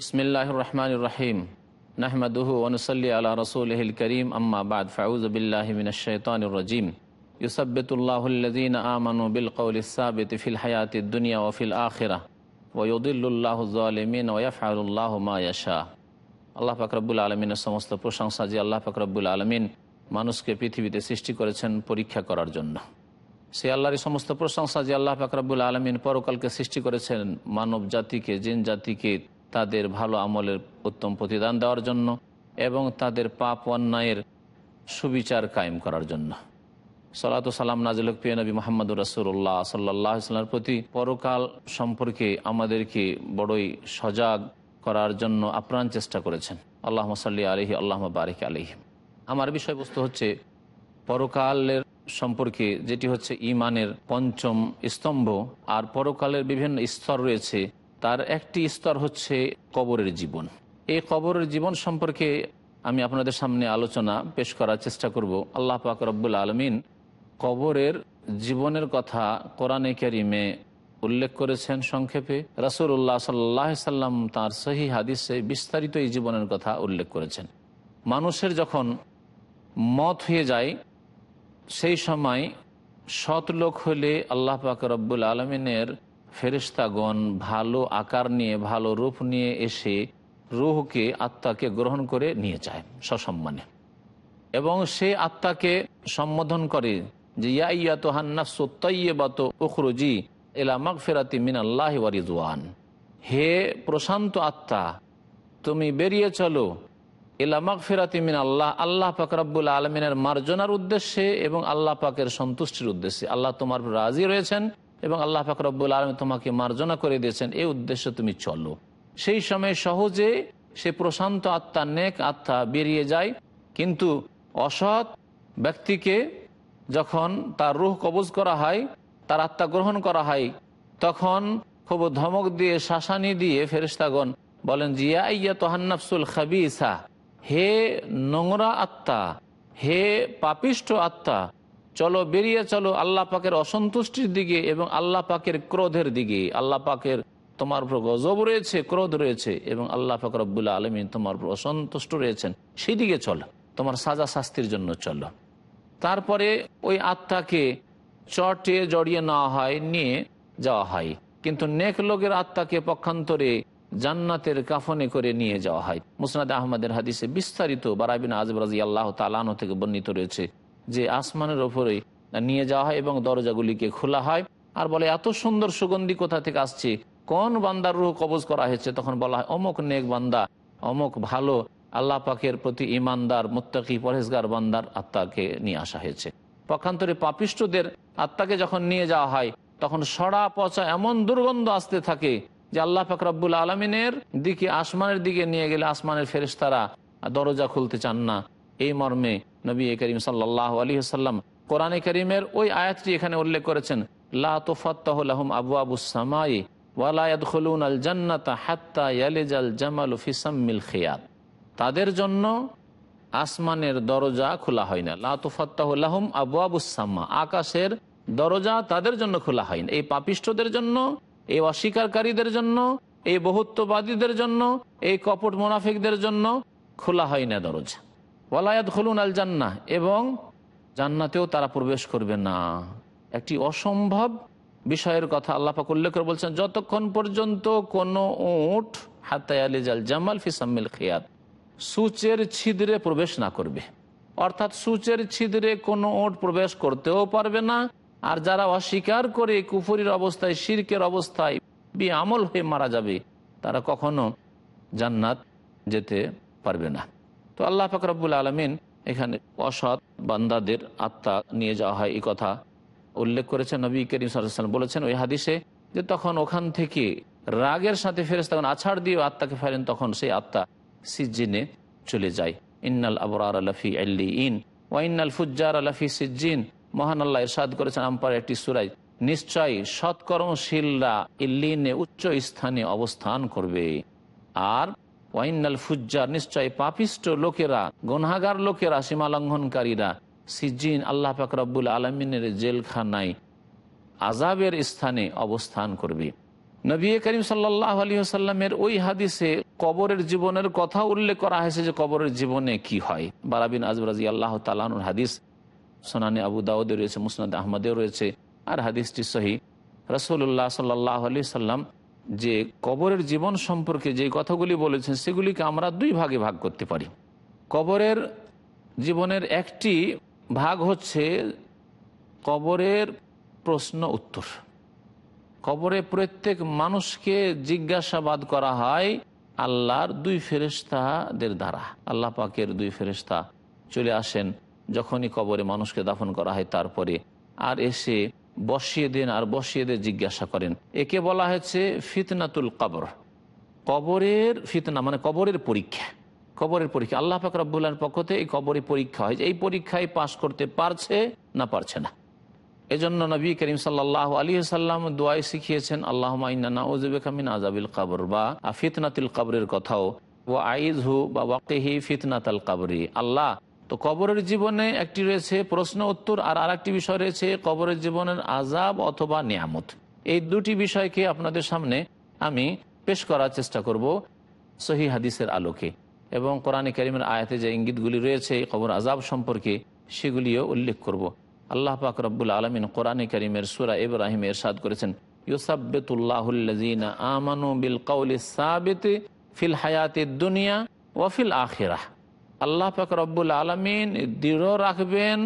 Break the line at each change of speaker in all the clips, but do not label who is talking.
বিসমিল্লাহ রহমান রহিম নাহমাদুহু ওনসল্লি আলা রসুলহিল করিম আম্মা বাদ ফাউজবিল্লাহমিনশাইতানরজিম ইউসব্বিতুল্লাহুল্লদিন আমানু বিল কৌলিসাবিত ফিল হায়াত দুনিয়া ওফিল আখিরা ওয়ুদুল্লাহমিন ওয়াফাউল্লাহ মায়াশা আল্লাহ ফাকরাবুল আলমিনের সমস্ত প্রশংসা যে আল্লাহ ফাকরাবুল আলমিন মানুষকে পৃথিবীতে সৃষ্টি করেছেন পরীক্ষা করার জন্য। সে আল্লাহর সমস্ত প্রশংসা যে আল্লাহ ফাকরাবুল আলমিন পরকালকে সৃষ্টি করেছেন মানব জাতিকে, জিন জাতিকে তাদের ভালো আমলের উত্তম প্রতিদান দেওয়ার জন্য এবং তাদের পাপ অন্যায়ের সুবিচার কায়েম করার জন্য। সালাত সালাম নাজিল পিয়া নবী মোহাম্মদ রসুল্লাহ সাল্লাহ ইসলামের প্রতি। পরকাল সম্পর্কে আমাদেরকে বড়ই সজাগ করার জন্য আপ্রাণ চেষ্টা করেছেন। আল্লাহ সাল্লি আলহি আল্লাহ বারিক আলহি আমার বিষয়বস্তু হচ্ছে পরকালের সম্পর্কে, যেটি হচ্ছে ইমানের পঞ্চম স্তম্ভ। আর পরকালের বিভিন্ন স্তর রয়েছে তার একটি স্তর হচ্ছে কবরের জীবন। এই কবরের জীবন সম্পর্কে আমি আপনাদের সামনে আলোচনা পেশ করার চেষ্টা করব। আল্লাহ পাক রব্বুল আলমিন কবরের জীবনের কথা কোরআনে কেরিমে উল্লেখ করেছেন সংক্ষেপে। রাসুল্লাহ সাল্লাহ সাল্লাম তাঁর সহি হাদিসে বিস্তারিত এই জীবনের কথা উল্লেখ করেছেন। মানুষের যখন মত হয়ে যায়, সেই সময় সৎ লোক হলে আল্লাহ পাক রব্বুল আলমিনের ফেরিস্তাগণ ভালো আকার নিয়ে, ভালো রূপ নিয়ে এসে রুহকে, আত্মাকে গ্রহণ করে নিয়ে যায় সসম্মানে। এবং সে আত্মাকে সম্বোধন করে যে, ইয়া ইয়া তো হান্নাফসু তৈবাত উখরুজি এলামাক ফেরাতি মিন আল্লাহ ওয়ারিজওয়ান হে প্রশান্ত আত্মা, তুমি বেরিয়ে চলো এলামাক ফেরাতি মিন আল্লাহ আল্লাহ পাক রব্বুল আলমিনের মার্জনার উদ্দেশ্যে এবং আল্লাহ পাকের সন্তুষ্টির উদ্দেশ্যে। আল্লাহ তোমার রাজি রয়েছেন এবং আল্লাহ পাক রব্বুল আলম তোমাকে মার্জনা করে দিয়েছেন। এই উদ্দেশ্যে তুমি চলো। সেই সময় সহজে সে প্রশান্ত আত্মা, নেক আত্মা বেরিয়ে যায়। কিন্তু অসৎ ব্যক্তিকে যখন তার রুহ কবজ করা হয়, তার আত্মা গ্রহণ করা হয়, তখন খুব ধমক দিয়ে, শাসানি দিয়ে ফেরিস্তাগণ বলেন, জিয়া ইয়া তোহান্নাফসুল খাবিসা, হে নোংরা আত্মা, হে পাপিষ্ট আত্মা চলো, বেরিয়ে চলো আল্লাহ পাকের অসন্তুষ্টির দিকে এবং আল্লাহ পাকের ক্রোধের দিকে। আল্লাহ পাকের তোমার উপর গজব রয়েছে, ক্রোধ রয়েছে এবং আল্লাহ পাক রব্বুল্লা আলমিন তোমার উপর অসন্তুষ্ট রয়েছেন। সেই দিকে চলো, তোমার সাজা শাস্তির জন্য চলো। তারপরে ওই আত্মাকে চটে জড়িয়ে নেওয়া হয়, নিয়ে যাওয়া হয়। কিন্তু নেক লোকের আত্মাকে পক্ষান্তরে জান্নাতের কাফনে করে নিয়ে যাওয়া হয়। মুসনাদ আহমদের হাদিসে বিস্তারিত বারাবিন আজব রাজি আল্লাহ তালানো থেকে বর্ণিত রয়েছে যে আসমানের ওপরে নিয়ে যাওয়া হয় এবং দরজাগুলিকে খোলা হয়। আর বলে, এত সুন্দর সুগন্ধি কোথা থেকে আসছে? কোন বান্দার রুহ কবজ করা হয়েছে? তখন বলা হয়, অমুক নেক বান্দা, অমুক ভালো, আল্লাহ পাকের প্রতি ইমানদার মুত্তাকি পরেজগার বান্দার আত্মাকে নিয়ে আসা হয়েছে। পক্ষান্তরে পাপিষ্টদের আত্মাকে যখন নিয়ে যাওয়া হয়, তখন সড়া পচা এমন দুর্গন্ধ আসতে থাকে যে আল্লাহ পাক রব্বুল আলমিনের দিকে, আসমানের দিকে নিয়ে গেলে আসমানের ফেরেস্তারা দরজা খুলতে চান না। এই মর্মে নবী করিম সাল্লাহ আলী সাল্লাম কোরআনে করিমের ওই আয়াতটি এখানে উল্লেখ করেছেন লাহম আবু আবু আল জান্নাতা হাত্তা তাদের জন্য আসমানের দরজা খোলা হয় না। লাতুফাত্তাহুল্লাহম আবু আবু সাম্মা আকাশের দরজা তাদের জন্য খোলা হয় না। এই পাপিষ্টদের জন্য, এই অস্বীকারীদের জন্য, এই বহুত্ববাদীদের জন্য, এই কপট মোনাফিকদের জন্য খোলা হয় না দরজা। ওয়ালায়াত খুলুন আল জান্না এবং জান্নাতেও তারা প্রবেশ করবে না। একটি অসম্ভব বিষয়ের কথা আল্লাপাক উল্লেখ করে বলছেন, যতক্ষণ পর্যন্ত কোনো উঠ হাতায়ালি জাল জামাল ফিসাম্মিল খেয়াত, সুচের ছিদ্রে প্রবেশ না করবে, অর্থাৎ সূচের ছিদ্রে কোনো ওট প্রবেশ করতেও পারবে না, আর যারা অস্বীকার করে কুফুরির অবস্থায়, শিরকের অবস্থায় বি আমল হয়ে মারা যাবে, তারা কখনো জান্নাত যেতে পারবে না। তো আল্লাহ ফাকরাবুল আলমিন এখানে অসৎ বান্দাদের আত্মা নিয়ে যাওয়া হয় এই কথা উল্লেখ করেছেন নবী করিম সাল্লাম বলেছেন ওই হাদিসে যে তখন ওখান থেকে রাগের সাথে ফেরেস তখন আছাড় দিয়ে আত্মাকে ফেরেন তখন সেই আত্মা সিজ্জিনে চলে যায়। ইন্নাল আবরার আলফি আল্লি ইন ওয়াইনাল ফুজ্জার আলফি সিজ্জিন। মহান আল্লাহ ইরশাদ করেছেন আম্পার একটি সুরাই নিশ্চয়ই সৎকর্মশীলরা ইল্লিনে উচ্চ স্থানে অবস্থান করবে। আর ওয়াইনাল ফুজ্জার নিশ্চয় পাপিষ্ট লোকেরা, গনহাগার লোকেরা সীমা লঙ্ঘনকারীরা সিজিন আল্লাহ ফাকরাবুল আলমিনের জেলখানায় আজাবের স্থানে অবস্থান করবে। নবী করিম সাল্লাহ আলী আসাল্লামের ওই হাদিসে কবরের জীবনের কথা উল্লেখ করা হয়েছে যে কবরের জীবনে কি হয়। বারাবিন আজবরাজি আল্লাহ তালানুর হাদিস, সোনানি আবু দাউদে রয়েছে, মুসনাদ আহমদেও রয়েছে। আর হাদিসটি সহি। রসুল্লাহ সাল্লাহ আলি সাল্লাম যে কবরের জীবন সম্পর্কে যে কথাগুলি বলেছেন, সেগুলিকে আমরা দুই ভাগে ভাগ করতে পারি। কবরের জীবনের একটি ভাগ হচ্ছে কবরের প্রশ্ন উত্তর। কবরে প্রত্যেক মানুষকে জিজ্ঞাসাবাদ করা হয় আল্লাহর দুই ফেরেস্তাদের দ্বারা। আল্লাহ পাকের দুই ফেরেস্তা চলে আসেন, যখনই কবরে মানুষকে দাফন করা হয় তারপরে। আর এসে বসিয়ে দেন আর বসিয়ে দিয়ে জিজ্ঞাসা করেন। একে বলা হয়েছে ফিতনাতুল কবর। কবরের ফিতনা মানে কবরের পরীক্ষা। কবরের পরীক্ষা। আল্লাহ পাক রব্বুল্লাহর পক্ষ থেকে এই কবরের পরীক্ষা হয় এই পরীক্ষায় পাশ করতে পারছে না পারছে না। এজন্য নবী করিম সাল্লাহ আলী সাল্লাম দোয়াই শিখিয়েছেন আল্লাহ ওজবেকামিন আজাবিল কাবর বা ফিতনাতিল কাবরের কথাও। ও আইজ হু বা ওয়াকেহি ফিতনাতাল কাবরি। আল্লাহ তো কবরের জীবনে একটি রয়েছে প্রশ্ন উত্তর আর আরেকটি বিষয় রয়েছে কবরের জীবনের আজাব অথবা নিয়ামত। এই দুটি বিষয়কে আপনাদের সামনে আমি পেশ করার চেষ্টা করব সহি হাদিসের আলোকে। এবং কোরআনে করিমের আয়াতে যে ইঙ্গিতগুলি রয়েছে কবর আজাব সম্পর্কে সেগুলিও উল্লেখ করব। আল্লাহ পাক রব্বুল আলমিন কোরআনে করিমের সুরা ইব্রাহিম এরশাদ করেছেন ইউসাব্বেতুল্লাহুল্লাজিনা আমানু বিল ফিল হায়াতে দুনিয়া ওয়াফিল আখিরাহ। আল্লাহ পাক রব্বুল আলমিন দৃঢ় রাখবেন,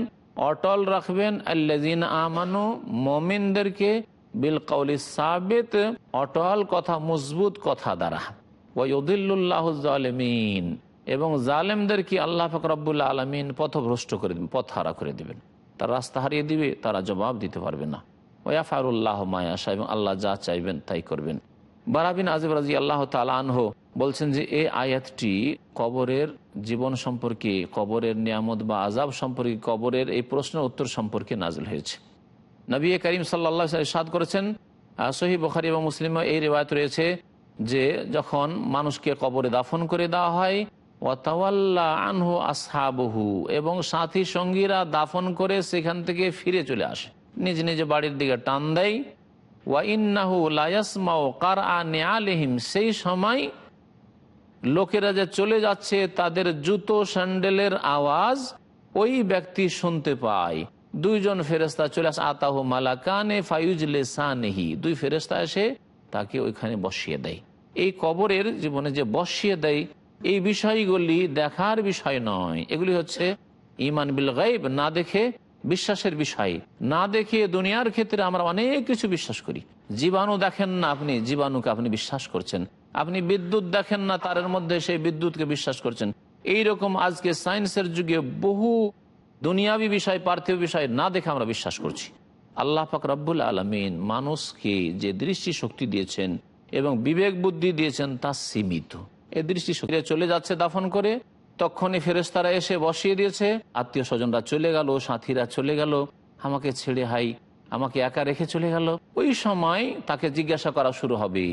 অটল রাখবেন। আল্লাজিন আমানু, মমিনদেরকে বিল কৌলি সাবেত, অটল কথা, মজবুত কথা দ্বারা। ওয়ুদুল্লাহ জালেমিন এবং জালেমদেরকে আল্লাহ পাক রব্বুল আলমিন পথভ্রষ্ট করে দেবেন পথ হারা করে দেবেন। তার রাস্তা হারিয়ে দিবে, তারা জবাব দিতে পারবে না। ওয়াফারুল্লাহ মায়াশা এবং আল্লাহ যা চাইবেন তাই করবেন। বারাবিন আজিব রাজি আল্লাহ তালানহ বলছেন যে এই আয়াতটি কবরের জীবন সম্পর্কে, কবরের নিয়ামত বা আজাব সম্পর্কে, কবরের এই প্রশ্নের উত্তর সম্পর্কে নাজল হয়েছে। নবী করিম সাল্লা সাদ করেছেন সহি বখারি এবং মুসলিম এই রেওয়ায়ত রয়েছে যে যখন মানুষকে কবরে দাফন করে দেওয়া হয় ওয়াতাওয়াল্লা আনহু আসহাবহু এবং সাথী সঙ্গীরা দাফন করে সেখান থেকে ফিরে চলে আসে। নিজ নিজ বাড়ির দিকে টান দেয়। ওয়াইন্নাহু লায়াসমাও কার আলেহিম সেই সময় লোকেরা যে চলে যাচ্ছে তাদের জুতো, স্যান্ডেলের আওয়াজ ওই ব্যক্তি শুনতে পায়। দুইজন ফেরেস্তা চলে আসে, আতাহ মালাকানে ফাইজলে সানেহি। দুই ফেরেস্তা এসে তাকে ওইখানে বসিয়ে দেয়। এই কবরের জীবনে যে বসিয়ে দেয়, এই বিষয়গুলি দেখার বিষয় নয়। এগুলি হচ্ছে ইমান বিল গাইব না দেখে বিশ্বাসের বিষয়। না দেখে দুনিয়ার ক্ষেত্রে আমরা অনেক কিছু বিশ্বাস করি। জীবাণু দেখেন না আপনি, জীবাণুকে আপনি বিশ্বাস করছেন। আপনি বিদ্যুৎ দেখেন না, তারের মধ্যে সেই বিদ্যুৎকে বিশ্বাস করছেন। এই রকম আজকে সায়েন্সের যুগে বহু দুনিয়াবি বিষয়, পার্থিব বিষয় না দেখে আমরা বিশ্বাস করছি। আল্লাহ পাক রব্বুল আলমিন মানুষকে যে দৃষ্টি শক্তি দিয়েছেন এবং বিবেক বুদ্ধি দিয়েছেন তা সীমিত। এ দৃষ্টি শক্তি চলে যাচ্ছে দাফন করে, তখনই ফেরেস্তারা এসে বসিয়ে দিয়েছে, আত্মীয় স্বজনরা চলে গেল, সাথীরা চলে গেল, আমাকে ছেড়ে হাই, আমাকে একা রেখে চলে গেল। ওই সময় তাকে জিজ্ঞাসা করা শুরু হবে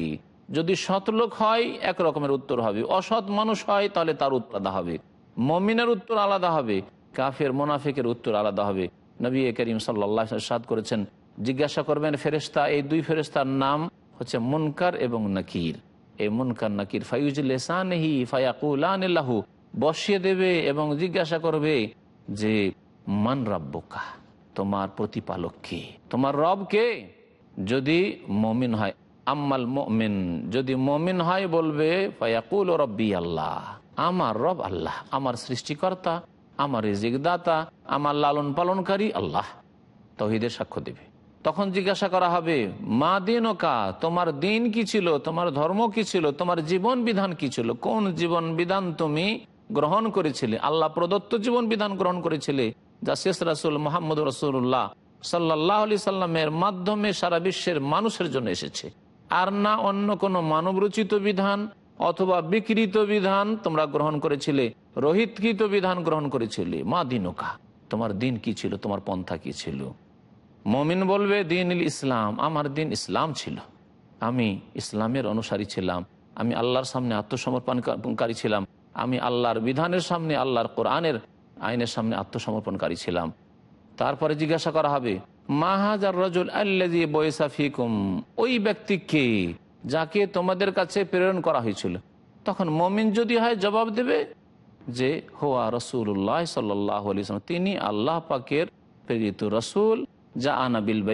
যদি সৎ লোক হয়, এক রকমের উত্তর হবে। অসৎ মানুষ হয়, তাহলে তার উত্তর আলাদা হবে। মমিনের উত্তর আলাদা হবে, কাফের, মোনাফিকের উত্তর আলাদা হবে। নবী করিম সাল্লাহ সাদ করেছেন, জিজ্ঞাসা করবেন ফেরেস্তা এই দুই ফেরেস্তার নাম হচ্ছে মুনকার এবং নাকির। এই মুনকার, নাকির ফাইজুল ফায়াকুলাহু বসিয়ে দেবে এবং জিজ্ঞাসা করবে যে, মান রাব্বকা? তোমার প্রতিপালক কে? তোমার রব কে? যদি মমিন হয় আম্মাল মমিন, যদি মমিন হয় বলবে, ফায়াকুল রব্বি আল্লাহ, আমার রব আল্লাহ, আমার সৃষ্টিকর্তা, আমার রিজিক দাতা আমার লালন পালনকারী আল্লাহ। তহিদের সাক্ষ্য দেবে। তখন জিজ্ঞাসা করা হবে, মা দিন কা, তোমার দিন কি ছিল? তোমার ধর্ম কি ছিল? তোমার জীবন বিধান কি ছিল? কোন জীবন বিধান তুমি গ্রহণ করেছিলে? আল্লাহ প্রদত্ত জীবন বিধান গ্রহণ করেছিলে, যা শেষ রাসুল মোহাম্মদ রসুল্লাহ সাল্লাহ আলি সাল্লামের মাধ্যমে সারা বিশ্বের মানুষের জন্য এসেছে। আর না অন্য কোনো মানবরচিত বিধান অথবা বিকৃত বিধান তোমরা গ্রহণ করেছিলে, রোহিতকৃত বিধান গ্রহণ করেছিলে। মা দিনকা, তোমার দিন কি ছিল? তোমার পন্থা কি ছিল? মমিন বলবে দিন ইসলাম, আমার দিন ইসলাম ছিল। আমি ইসলামের অনুসারী ছিলাম। আমি আল্লাহর সামনে আত্মসমর্পণকারী ছিলাম। আমি আল্লাহর বিধানের সামনে, আল্লাহর কোরআনের আইনের সামনে আত্মসমর্পণকারী ছিলাম। তারপরে জিজ্ঞাসা করা হবে মাহাজার রজুল আল্লাজি ওই ব্যক্তিকে যাকে তোমাদের কাছে প্রেরণ করা হয়েছিল। তখন মমিন যদি হয় জবাব দেবে যে, হোয়া রসুল্লাহ সাল্লাহ আলিয়াল্লাম তিনি আল্লাহ পাকের প্রেরিত রসুল, যা আনাবিল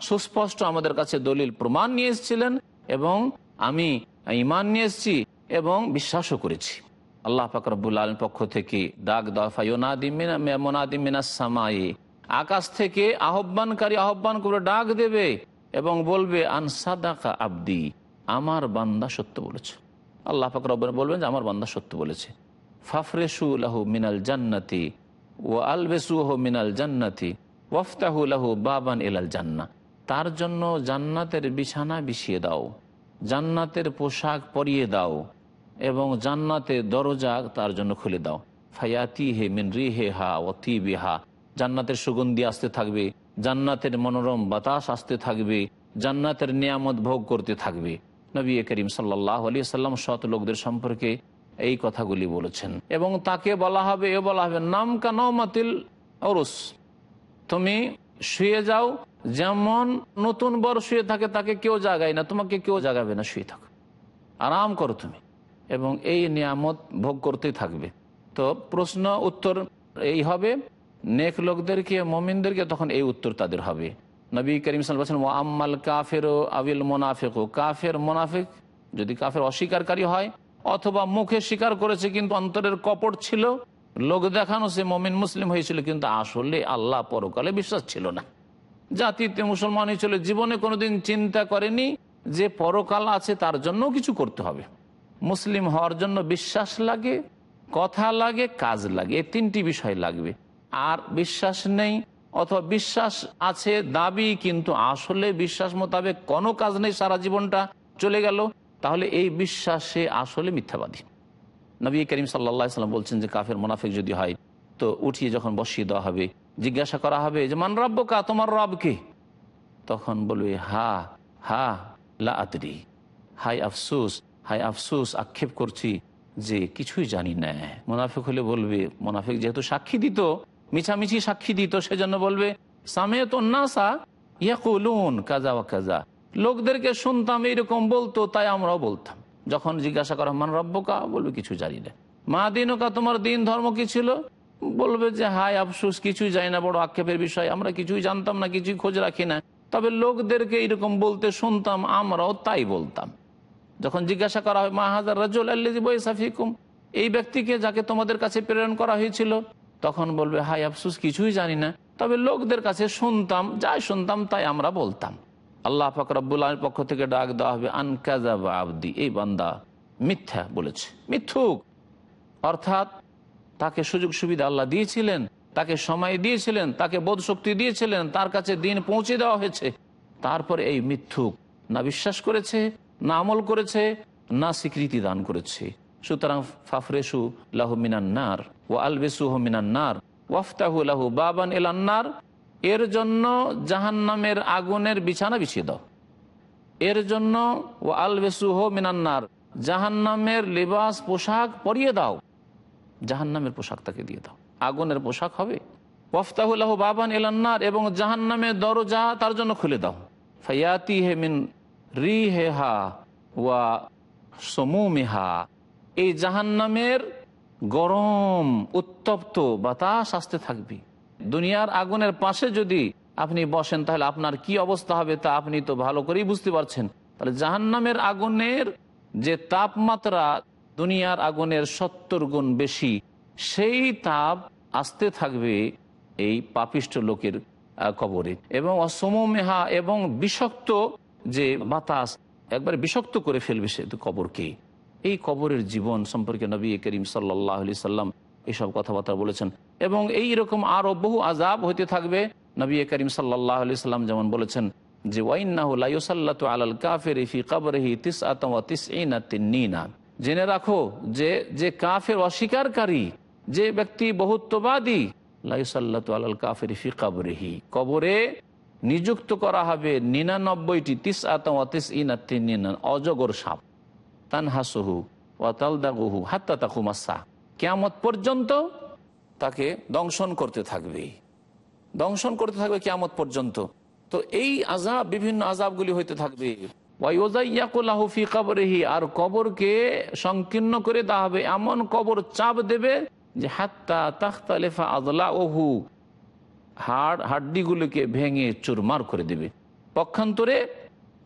সুস্পষ্ট আমাদের কাছে দলিল প্রমাণ নিয়ে এসেছিলেন এবং আমি ইমান নিয়ে এসেছি এবং বিশ্বাসও করেছি। আল্লাহ ফাকরবুল আলম পক্ষ থেকে ডাক দাফাইনাদিমিনাসামাই আকাশ থেকে আহ্বানকারী আহ্বান করে ডাক দেবে এবং বলবে আনসাদাকা আব্দি, আমার বান্দা সত্য বলেছে। আল্লাহ ফাকরব বলবেন যে, আমার বান্দা সত্য বলেছে। ফাফরেসু লাহু মিনাল জান্নাতি ও আলবেসু হো মিনাল জান্নাতি ওয়ফতাহু লাহু বাবান এলাল জান্না। তার জন্য জান্নাতের বিছানা বিছিয়ে দাও, জান্নাতের পোশাক পরিয়ে দাও এবং জান্নাতের দরজা তার জন্য খুলে দাও। ফায়াতি হে মিন রি হে হা অতি বিহা জান্নাতের সুগন্ধি আসতে থাকবে, জান্নাতের মনোরম বাতাস আসতে থাকবে, জান্নাতের নিয়ামত ভোগ করতে থাকবে। নবী করিম সাল্লাহ আলী সাল্লাম সৎ লোকদের সম্পর্কে এই কথাগুলি বলেছেন। এবং তাকে বলা হবে, এ বলা হবে, নাম কানমাতিল অরুস তুমি শুয়ে যাও, যেমন নতুন বর শুয়ে থাকে, তাকে কেউ জাগায় না, তোমাকে কেউ জাগাবে না, শুয়ে থাকো। আরাম করো তুমি। এবং এই নিয়ামত ভোগ করতেই থাকবে। তো প্রশ্ন, উত্তর এই হবে নেক লোকদেরকে, মমিনদেরকে তখন এই উত্তর তাদের হবে। নবী করিম বলছেন ও আম্মাল কাফের ও আবিল মোনাফেক। ও কাফের মোনাফেক যদি কাফের অস্বীকারী হয় অথবা মুখে স্বীকার করেছে কিন্তু অন্তরের কপট ছিল, লোক দেখানো সে মমিন মুসলিম হয়েছিল কিন্তু আসলে আল্লাহ পরকালে বিশ্বাস ছিল না। জাতিতে মুসলমান হয়েছিল, জীবনে কোনোদিন চিন্তা করেনি যে পরকাল আছে তার জন্য কিছু করতে হবে। মুসলিম হওয়ার জন্য বিশ্বাস লাগে, কথা লাগে, কাজ লাগে, এই তিনটি বিষয় লাগবে। আর বিশ্বাস নেই অথবা বিশ্বাস আছে, দাবি, কিন্তু আসলে বিশ্বাস মোতাবেক কোনো কাজ নেই, সারা জীবনটা চলে গেল। তাহলে এই বিশ্বাসে আসলে মিথ্যাবাদী। নবী করিম সাল্লা সাল্লাম বলছেন যে, কাফের, মোনাফিক যদি হয়, তো উঠিয়ে যখন বসিয়ে দেওয়া হবে, জিজ্ঞাসা করা হবে যে, মান কা তোমার রব কে? তখন বলবে, হা হা, লা আতরি হাই আফসুস হাই আফসুস, আক্ষেপ করছি যে, কিছুই জানি না। মোনাফিক হলে বলবে, মোনাফিক যেহেতু সাক্ষী দিত মিছামিছি সাক্ষী দিত, সেজন্য বলবে সামে তো নাসা ইয়াকুলুন কাজা ওয়া কাজা। লোকদেরকে শুনতাম, এইরকম বলতো, তাই আমরাও বলতাম। যখন জিজ্ঞাসা করা, মান রব্বকা? বলবে, কিছু জানি না। মা দিনকা, তোমার দিন ধর্ম কি ছিল? বলবে যে হাই আফসুস, কিছুই জানি না, বড় আক্ষেপের বিষয়। আমরা কিছুই জানতাম না, কিছুই খোঁজ রাখি না। তবে লোকদেরকে এরকম বলতে শুনতাম, আমরাও তাই বলতাম। যখন জিজ্ঞাসা করা হয়, মা হাজার রাজুল আল্লি বৈসাফিকুম এই ব্যক্তিকে যাকে তোমাদের কাছে প্রেরণ করা হয়েছিল তখন বলবে হাই আফসুস, কিছুই জানি না। তবে লোকদের কাছে শুনতাম, যাই শুনতাম, তাই আমরা বলতাম। আল্লাহ ফাকরাবুল আলমের পক্ষ থেকে ডাক দেওয়া হবে আনকাজাব আবদি। এই বান্দা মিথ্যা বলেছে, মিথ্যুক। অর্থাৎ তাকে সুযোগ সুবিধা আল্লাহ দিয়েছিলেন, তাকে সময় দিয়েছিলেন, তাকে বোধ শক্তি দিয়েছিলেন, তার কাছে দিন পৌঁছে দেওয়া হয়েছে। তারপরে এই মিথ্যুক, না বিশ্বাস করেছে, না আমল করেছে, না স্বীকৃতি দান করেছে। সুতরাং ফাফরেসু লাহু মিনান্নার ও আলবেসু মিনান্নার ওয়াফতাহু লাহু বাবান এলান্নার এর জন্য জাহান্নামের আগুনের বিছানা বিছিয়ে দাও। এর জন্য ও আলবেসু হো মিনান্নার জাহান্নামের লেবাস পোশাক পরিয়ে দাও। জাহান্নামের পোশাক তাকে দিয়ে দাও। আগুনের পোশাক হবে। ওয়াফতাহুল্লাহ বাবান এলান্নার এবং জাহান্নামের দরজা তার জন্য খুলে দাও। ফায়াতি হে মিন রি হে হা ওয়া সমুমিহা। এই জাহান্নামের গরম, উত্তপ্ত বাতাস আসতে থাকবে। দুনিয়ার আগুনের পাশে যদি আপনি বসেন, তাহলে আপনার কি অবস্থা হবে তা আপনি তো ভালো করেই বুঝতে পারছেন। তাহলে জাহান্নামের আগুনের যে তাপমাত্রা দুনিয়ার আগুনের সত্তর গুণ বেশি, সেই তাপ আসতে থাকবে এই পাপিষ্ট লোকের কবরে। এবং অসমমেহা এবং বিষাক্ত যে বাতাস, একবারে বিষাক্ত করে ফেলবে সে কবরকে। এই কবরের জীবন সম্পর্কে নবী করিম সাল্লাহ আলি সাল্লাম এইসব কথাবার্তা বলেছেন। এবং এই রকম আরও বহু আজাব হইতে থাকবে, নবী করিম সাল্লাহ আলি সাল্লাম যেমন বলেছেন যে ওয়াইনাহুল্লাহ আলাল কাফের ফি কবরহি তিস আতম তিস ইনা জেনে রাখো যে যে কাফের অস্বীকারী, যে ব্যক্তি বহুত্ববাদী লাইসাল্লাহ আলাল কাফের ফি কবরহি। কবরে নিযুক্ত করা হবে নিরানব্বইটি তিস আতম তিস ইনা অজগর সাপ। তানহাসহু ওয়াতালদাগুহু হাত্তা তাকুমাসা কেয়ামত পর্যন্ত তাকে দংশন করতে থাকবে। দংশন করতে থাকবে কেয়ামত পর্যন্ত। তো এই আজাব বিভিন্ন আজাবগুলি হইতে থাকবে। আর কবরকে সংকীর্ণ করে দেওয়া হবে। এমন কবর চাপ দেবে যে হাত্তা তাখতালেফা আদলা ওহু হাড়, হাড্ডিগুলোকে ভেঙে চুরমার করে দেবে। পক্ষান্তরে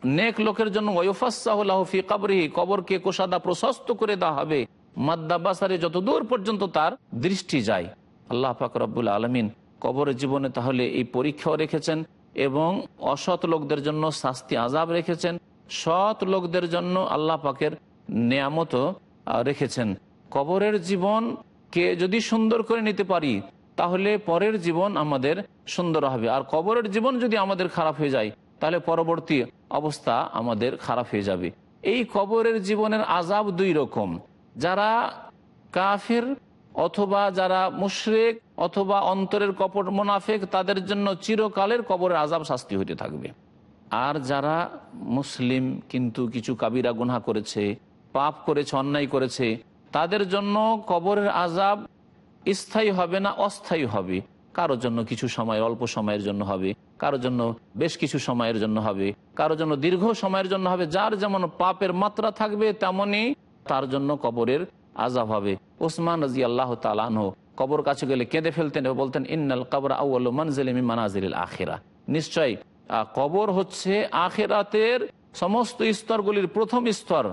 নেক লোকের জন্য ওয়ফাসাহফি কবরিহি, কবরকে কোষাদা প্রশস্ত করে দেওয়া হবে। মাদ্দাবাসারে যত দূর পর্যন্ত তার দৃষ্টি যায়। আল্লাহ পাক রব্বুল আলমিন কবরের জীবনে তাহলে এই পরীক্ষাও রেখেছেন এবং অসৎ লোকদের জন্য শাস্তি আজাব রেখেছেন। সৎ লোকদের জন্য আল্লাহ পাকের নিয়ামত রেখেছেন। কবরের জীবনকে যদি সুন্দর করে নিতে পারি, তাহলে পরের জীবন আমাদের সুন্দর হবে। আর কবরের জীবন যদি আমাদের খারাপ হয়ে যায়, তাহলে পরবর্তী অবস্থা আমাদের খারাপ হয়ে যাবে। এই কবরের জীবনের আজাব দুই রকম। যারা কাফের অথবা যারা মুশরেক অথবা অন্তরের কপট মোনাফেক, তাদের জন্য চিরকালের কবরের আজাব শাস্তি হইতে থাকবে। আর যারা মুসলিম কিন্তু কিছু কাবিরা গুনা করেছে, পাপ করেছে, অন্যায় করেছে, তাদের জন্য কবরের আজাব স্থায়ী হবে না অস্থায়ী হবে। কারোর জন্য কিছু সময় অল্প সময়ের জন্য হবে, কারোর জন্য বেশ কিছু সময়ের জন্য হবে, কারোর জন্য দীর্ঘ সময়ের জন্য হবে, যার যেমন পাপের মাত্রা থাকবে তেমনই তার জন্য কবরের আজাব হবে। ওসমান রাজি আল্লাহ তালানহ কবর কাছে গেলে কেঁদে ফেলতেন বলতেন, ইন্নাল কবর আউ্ল মনজিলিমি মানাজিল আখেরা। নিশ্চয় কবর হচ্ছে আখেরাতের সমস্ত স্তরগুলির প্রথম স্তর।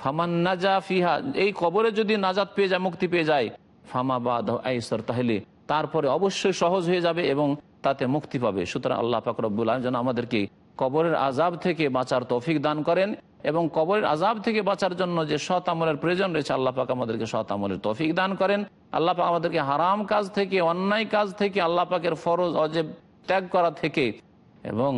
ফামান নাজা ফিহা, এই কবরে যদি নাজাত পেয়ে যায়, মুক্তি পেয়ে যায়। ফামা বাদ আইসর তাহলে তারপরে অবশ্যই সহজ হয়ে যাবে এবং তাতে মুক্তি পাবে। সুতরাং আল্লাহ পাকরবুল যেন আমাদেরকে কবরের আজাব থেকে বাঁচার তৌফিক দান করেন এবং কবরের আজাব থেকে বাঁচার জন্য যে সৎ আমলের প্রয়োজন রয়েছে, আল্লাহ পাক আমাদেরকে সৎ আমলের তৌফিক দান করেন। আল্লাহ পাক আমাদেরকে হারাম কাজ থেকে, অন্যায় কাজ থেকে, আল্লাহ পাকের ফরজ অজেব ত্যাগ করা থেকে এবং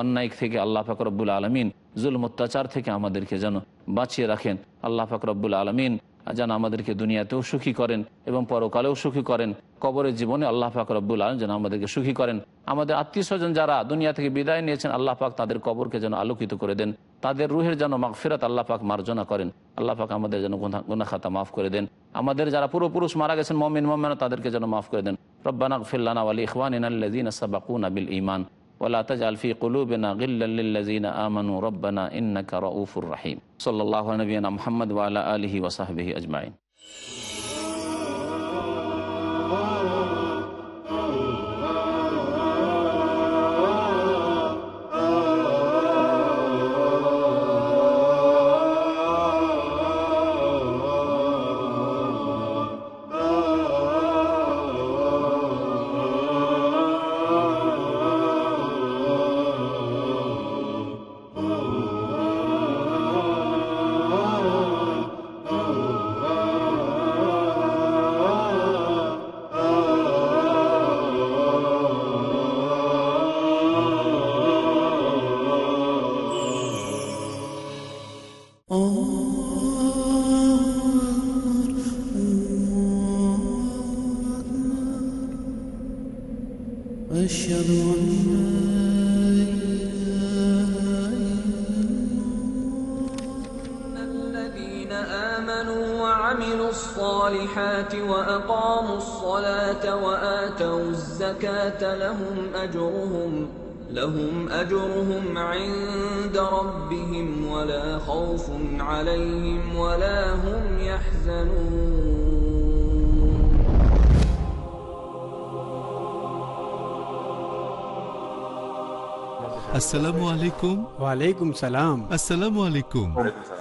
অন্যায় থেকে আল্লাহ ফাকরবুল আলমিন, জুলম অত্যাচার থেকে আমাদেরকে যেন বাঁচিয়ে রাখেন। আল্লাহ ফাকরবুল আলমিন যেন আমাদেরকে দুনিয়াতেও সুখী করেন এবং পরকালেও সুখী করেন। কবরের জীবনে আল্লাহ পাক রব্বুল আলম যেন আমাদেরকে সুখী করেন। আমাদের আত্মীয় স্বজন যারা দুনিয়া থেকে বিদায় নিয়েছেন, আল্লাহ পাক তাদের কবরকে যেন আলোকিত করে দেন। তাদের রুহের যেন মাগফিরাত আল্লাহ পাক মার্জনা করেন। আল্লাহ পাক আমাদের যেন গুনা খাতা মাফ করে দেন। আমাদের যারা পুরোপুরুষ মারা গেছেন, মমিন মমিনা তাদেরকে যেন মাফ করে দেন। রব্বানা ফিল্লানা আলী ইখওয়ান ইনাল্লাদিন সাবাকুন আবিল ইমান ولا تجعل في قلوبنا غلا للذين آمنوا. ربنا إنك رؤوف رحيم. صلى الله على نبينا محمد وعلى آله وصحبه أجمعين.
خوف عليهم ولا هم يحزنون.
السلام عليكم.
وعليكم السلام.
السلام عليكم. وعليكم السلام.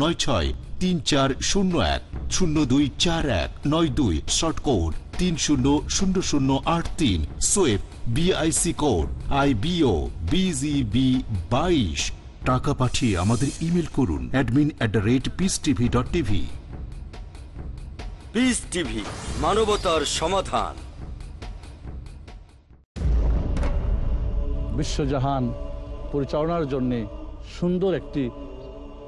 নয় ছয় তিন চার শূন্য এক শূন্য দুই চার এক নয় দুই শর্ট কোড তিন শূন্য শূন্য শূন্য আট তিন সোয়েব BIC code I BO BGB বাইশ টাকা পাঠিয়ে আমাদের ইমেল করুন admin at the rate Peace TV dot TV
Peace TV মানবতার সমাধান
বিশ্বজাহান পরিচালনার জন্যে সুন্দর একটি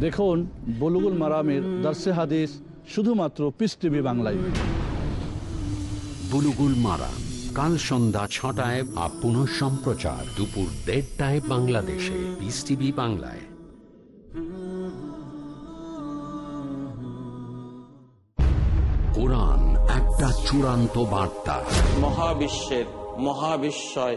দেখুন বলুগুল মারামের দার্সে হাদিস শুধুমাত্র পিস টিভি বাংলায়।
বুলুগুল মারা কাল সন্ধ্যা ছটায় আপ পুনঃ সম্প্রচার দুপুর দেড়টায় বাংলাদেশে পিস টিভি বাংলায়। কোরআন একটা চূড়ান্ত বার্তা।
মহাবিশ্বের মহাবিশ্বয়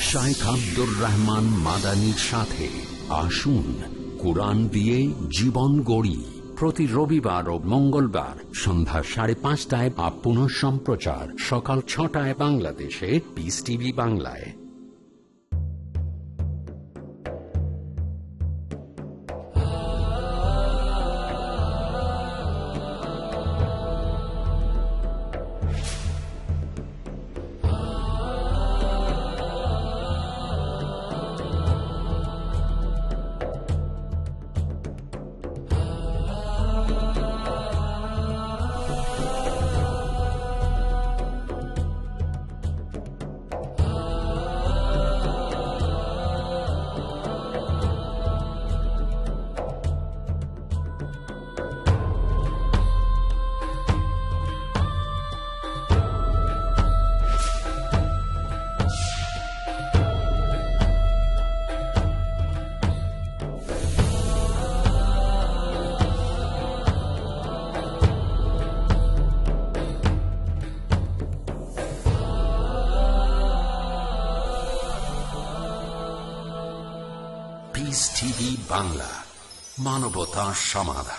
শাইখ আব্দুর রহমান মাদানির সাথে আসুন কোরআন দিয়ে জীবন গড়ি। প্রতি রবিবার ও মঙ্গলবার সন্ধ্যা সাড়ে পাঁচটায় আপ পুনঃ সম্প্রচার সকাল ছটায় বাংলাদেশে পিস টিভি বাংলায়। বাংলা মানবতা সমাধান।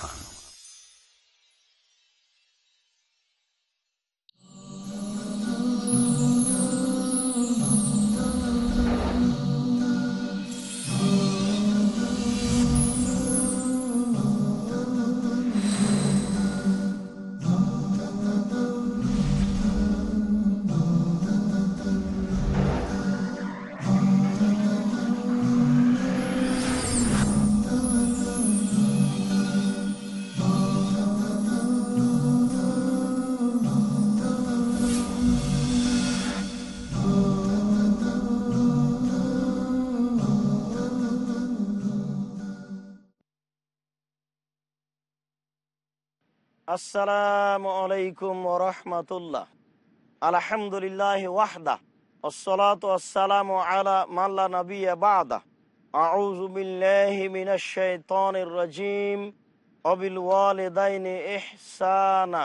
আসসালামু আলাইকুম রহমতুল্লাহ আলহামদুলিল্লাহ ওয়াহদা والصلاة والسلام على من لا نبي بعده أعوذ بالله من الشيطان الرجيم وبالوالدين إحسانا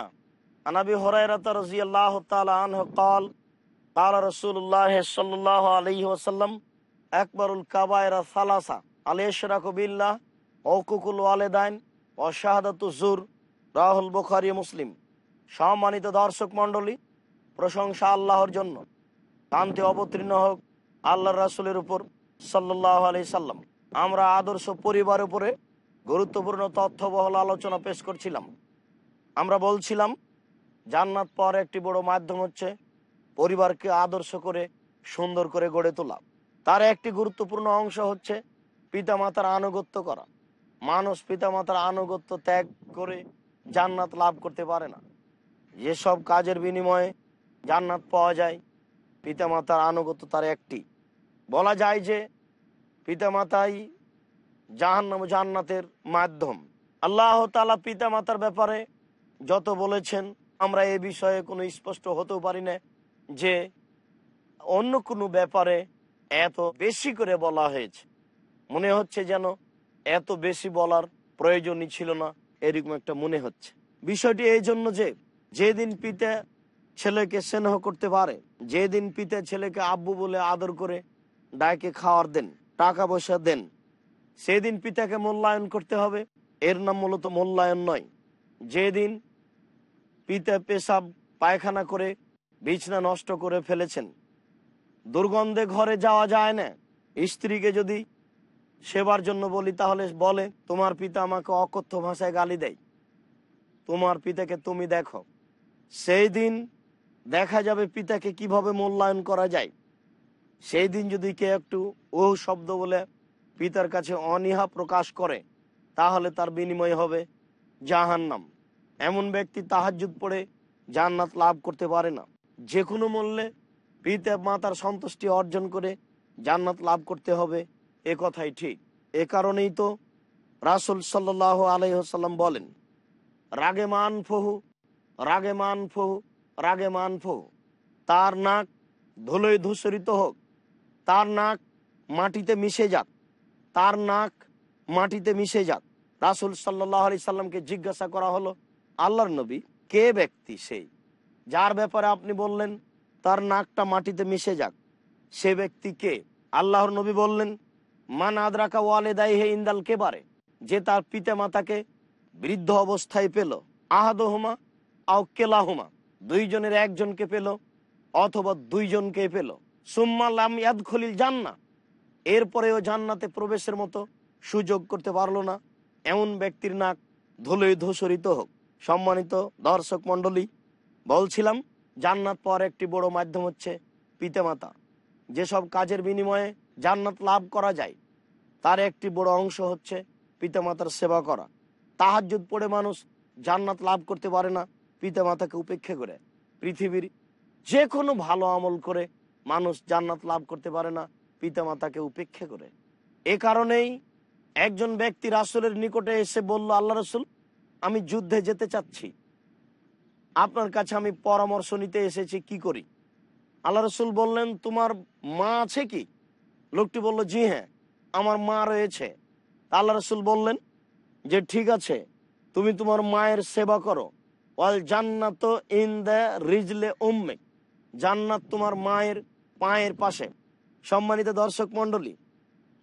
عن أبي هريرة رضي الله تعالى عنه قال قال رسول الله صلى الله عليه وسلم أكبر الكبائر ثلاثة الإشراك بالله وحقوق الوالدين وشهادة الزور রাহুল বুখারি, মুসলিম। সম্মানিত দর্শক মণ্ডলী, প্রশংসা আল্লাহর জন্য। শান্তি অবতীর্ণ হোক আল্লাহ রাসুলের উপর সাল্লাহ আলি সাল্লাম। আমরা আদর্শ পরিবার উপরে গুরুত্বপূর্ণ তথ্যবহল আলোচনা পেশ করছিলাম। আমরা বলছিলাম, জান্নাত পর একটি বড় মাধ্যম হচ্ছে পরিবারকে আদর্শ করে সুন্দর করে গড়ে তোলা। তার একটি গুরুত্বপূর্ণ অংশ হচ্ছে পিতামাতার আনুগত্য করা। মানুষ পিতামাতার আনুগত্য ত্যাগ করে জান্নাত লাভ করতে পারে না। যেসব কাজের বিনিময়ে জান্নাত পাওয়া যায়, পিতামাতার আনুগত্য তার একটি। বলা যায় যে পিতামাতাই জাহান্নাম জান্নাতের মাধ্যম। আল্লাহ তালা পিতামাতার ব্যাপারে যত বলেছেন, আমরা এ বিষয়ে কোনো স্পষ্ট হতেও পারি না যে অন্য কোনো ব্যাপারে এত বেশি করে বলা হয়েছে। মনে হচ্ছে যেন এত বেশি বলার প্রয়োজনই ছিল না। এরকম একটা মনে হচ্ছে। বিষয়টি এই জন্য যে, যেদিন পিতা ছেলেকে স্নেহ করতে পারে, যেদিন পিতা ছেলেকে আব্বু বলে আদর করে ডাকে খাওয়ার দেন, টাকা পয়সা দেন, সেদিন পিতাকে মূল্যায়ন করতে হবে। এর নাম মূলত মূল্যায়ন নয়। যেদিন পিতা পেশাব, পায়খানা করে, বিছনা নষ্ট করে ফেলেছেন, দুর্গন্ধে ঘরে যাওয়া যায় না, স্ত্রীকে যদি সেবার জন্য বলি, তাহলে বলে, তোমার পিতা আমাকে অকথ্য ভাষায় গালি দেয়। তোমার পিতাকে তুমি দেখো। সেই দিন দেখা যাবে পিতাকে কীভাবে মূল্যায়ন করা যায়। সেই দিন যদি কে একটু ও শব্দ বলে পিতার কাছে অনীহা প্রকাশ করে, তাহলে তার বিনিময় হবে জাহান্নাম। এমন ব্যক্তি তাহাজুদ পড়ে জান্নাত লাভ করতে পারে না। যে কোনো মূল্যে পিতা মাতার সন্তুষ্টি অর্জন করে জান্নাত লাভ করতে হবে। এ কথাই ঠিক। এ কারণেই তো রাসুল সাল্লাহ আলহ্লাম বলেন, রাগে মান ফহু, রাগে মান ফহু, রাগে মান ফহু। তার নাক ধুলোয় ধূসরিত হোক, তার নাক মাটিতে মিশে যাক, তার নাক মাটিতে মিশে যাক। রাসুল সাল্লাহ আলি সাল্লামকে জিজ্ঞাসা করা হলো, আল্লাহর নবী কে ব্যক্তি সেই? যার ব্যাপারে আপনি বললেন, তার নাকটা মাটিতে মিশে যাক, সে ব্যক্তি কে? আল্লাহর নবী বললেন মান আদরাকা ওয়ালে দায় হে ইন্দাল কে পারে যে তার পিতা মাতাকে বৃদ্ধ অবস্থায় পেল, আহাদহুমা আও কেলাহুমা, দুইজনের একজনকে পেল অথবা দুইজনকে পেল। সুম্মালাম ইয়াদ খলিল জান্না, এরপরেও জান্নাতে প্রবেশের মতো সুযোগ করতে পারল না, এমন ব্যক্তির নাক ধুলোয় ধূসরিত হোক। সম্মানিত দর্শক মন্ডলী বলছিলাম, জান্নাত পর একটি বড় মাধ্যম হচ্ছে পিতামাতা। যেসব কাজের বিনিময়ে জান্নাত লাভ করা যায়। তার একটি বড় অংশ হচ্ছে পিতামাতার সেবা করা। তাহাজুদ পড়ে মানুষ জান্নাত লাভ করতে পারে না, পিতামাতাকে উপেক্ষা করে। পৃথিবীর যে কোনো ভালো আমল করে মানুষ জান্নাত লাভ করতে পারে না, পিতামাতাকে উপেক্ষা করে। এ কারণেই একজন ব্যক্তি রাসুলের নিকটে এসে বলল, আল্লাহ রসুল, আমি যুদ্ধে যেতে চাচ্ছি। আপনার কাছে আমি পরামর্শ নিতে এসেছি, কি করি? আল্লাহ রসুল বললেন, তোমার মা আছে কি? লোকটি বলল, জি হ্যাঁ আমার মা রয়েছে। আল্লাহ রসুল বললেন, যে ঠিক আছে, তুমি তোমার মায়ের সেবা করো। ওয়াল জান্নাত ইন দ্য রিজলে উম্মে জান্নাত তোমার মায়ের পায়ের পাশে। সম্মানিত দর্শক মন্ডলী